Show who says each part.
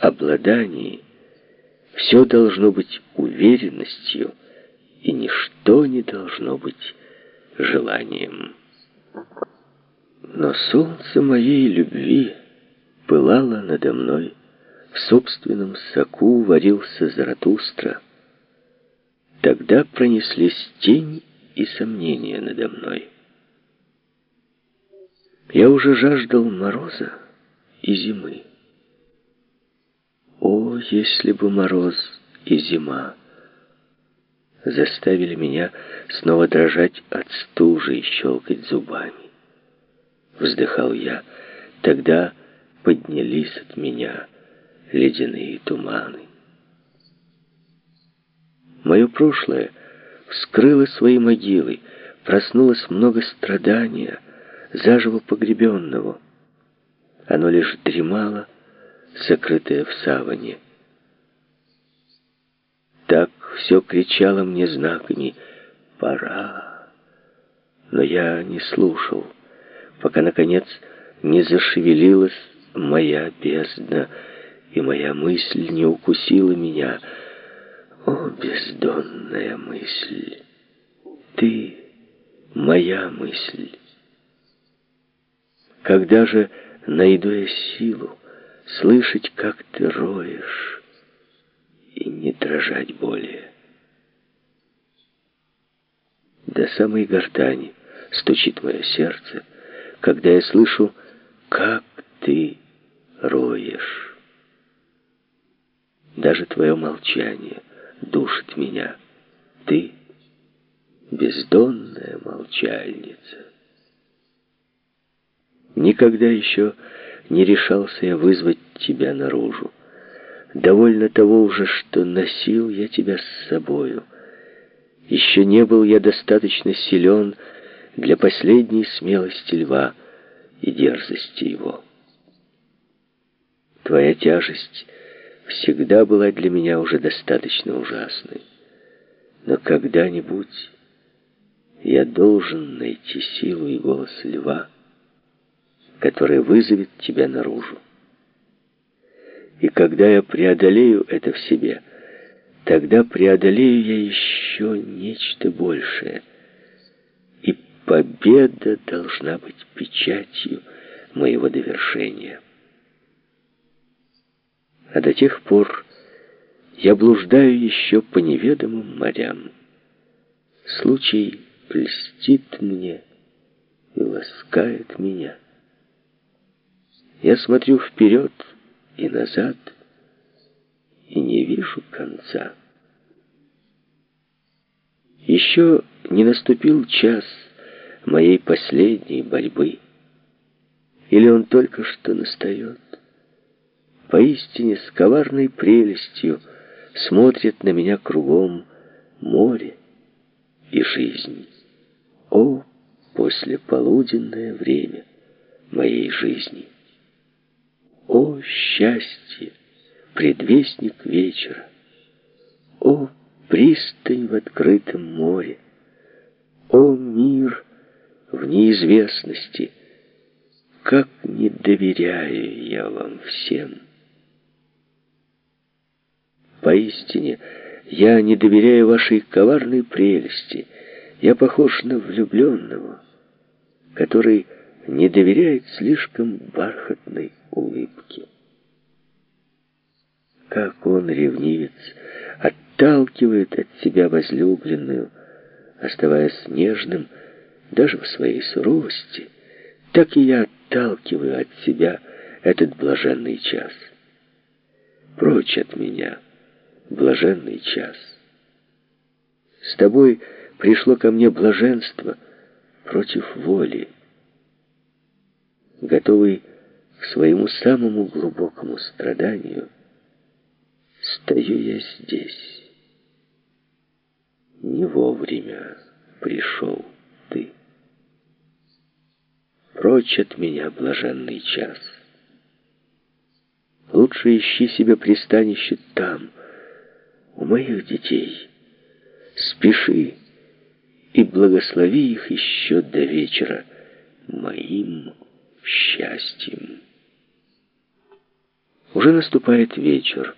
Speaker 1: обладании все должно быть уверенностью, и ничто не должно быть желанием. Но солнце моей любви пылало надо мной, в собственном соку варился Заратустра. Тогда пронеслись тень и сомнения надо мной. Я уже жаждал мороза и зимы. О, если бы мороз и зима заставили меня снова дрожать от стужи и щелкать зубами. Вздыхал я, тогда поднялись от меня ледяные туманы. Мое прошлое вскрыло свои могилы, проснулось много страдания, заживо погребенного. Оно лишь дремало, сокрытое в саване. Так все кричало мне знаками «Пора!» Но я не слушал, пока, наконец, не зашевелилась моя бездна, и моя мысль не укусила меня. О, бездонная мысль! Ты — моя мысль. Когда же найду я силу слышать, как ты роешь, и не дрожать более? До самой гортани стучит мое сердце, когда я слышу, как ты роешь. Даже твое молчание душит меня. Ты — бездонная молчальница. Никогда еще не решался я вызвать тебя наружу. Довольно того уже, что носил я тебя с собою. Еще не был я достаточно силен для последней смелости льва и дерзости его. Твоя тяжесть всегда была для меня уже достаточно ужасной. Но когда-нибудь я должен найти силу и голос льва, который вызовет тебя наружу. И когда я преодолею это в себе, тогда преодолею я еще нечто большее. И победа должна быть печатью моего довершения. А до тех пор я блуждаю еще по неведомым морям. Случай льстит мне и ласкает меня. Я смотрю вперед и назад и не вижу конца. Еще не наступил час моей последней борьбы. Или он только что настает? Поистине с коварной прелестью смотрит на меня кругом море и жизнь. О, послеполуденное время моей жизни! О, счастье, предвестник вечера! О, пристань в открытом море! О, мир в неизвестности! Как не доверяю я вам всем! Поистине, я не доверяю вашей коварной прелести. Я похож на влюбленного, который не доверяет слишком бархатной улыбке. Как он, ревнивец, отталкивает от себя возлюбленную, оставаясь нежным даже в своей суровости, так и я отталкиваю от себя этот блаженный час. Прочь от меня — блаженный час. С тобой пришло ко мне блаженство против воли. Готовый к своему самому глубокому страданию, стою я здесь. Не вовремя пришел ты. Прочь от меня блаженный час. Лучше ищи себе пристанище там, у моих детей. Спеши и благослови их еще до вечера моим счастьем. Уже наступает вечер.